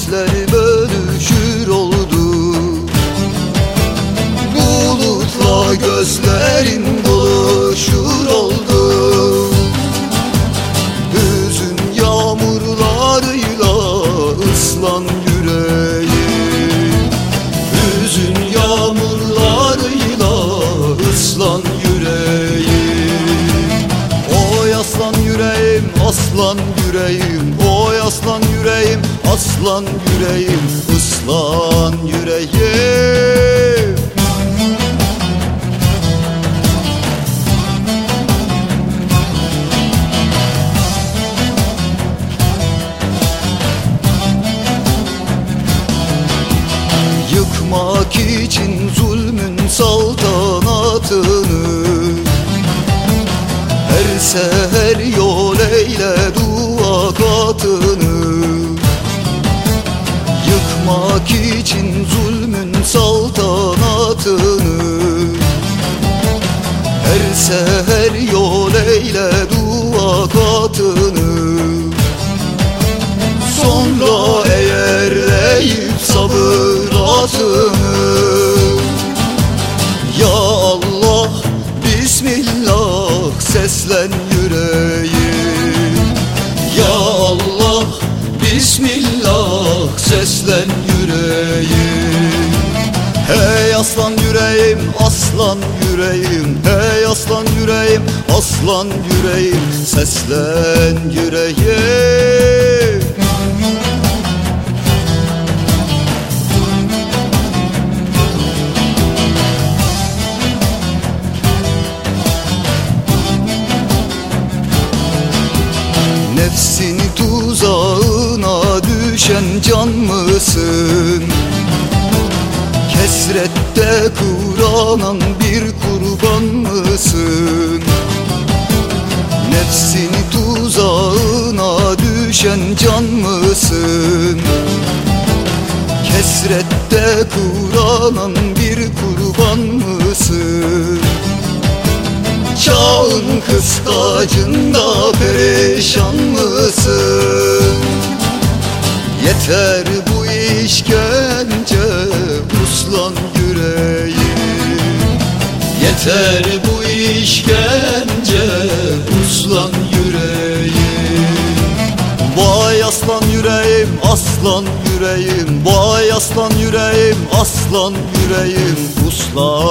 Dertler bölüşür oldu. Bulutla gözlerim aslan yüreğim Oy aslan yüreğim aslan yüreğim ıslan yüreğim. Yıkmak için zulmün saltanatını Her seher yol eyle dua katını. Yıkmak için zulmün saltanatını. Her seher yol eyle dua katını. Sonra eğerleyip sabır atını. Seslen yüreğim Bismillah seslen yüreğim. Hey aslan yüreğim, aslan yüreğim. Hey aslan yüreğim, aslan yüreğim. Seslen yüreğim düşen can mısın? Kesrette kıvranan bir kurban mısın? Nefsini tuzağına düşen can mısın? Kesrette kıvranan bir kurban mısın? Çağın kıskacında Yeter bu işkence uslan yüreğim. Yeter bu işkence uslan yüreğim. Vay aslan yüreğim aslan yüreğim. Vay aslan yüreğim aslan yüreğim. Uslan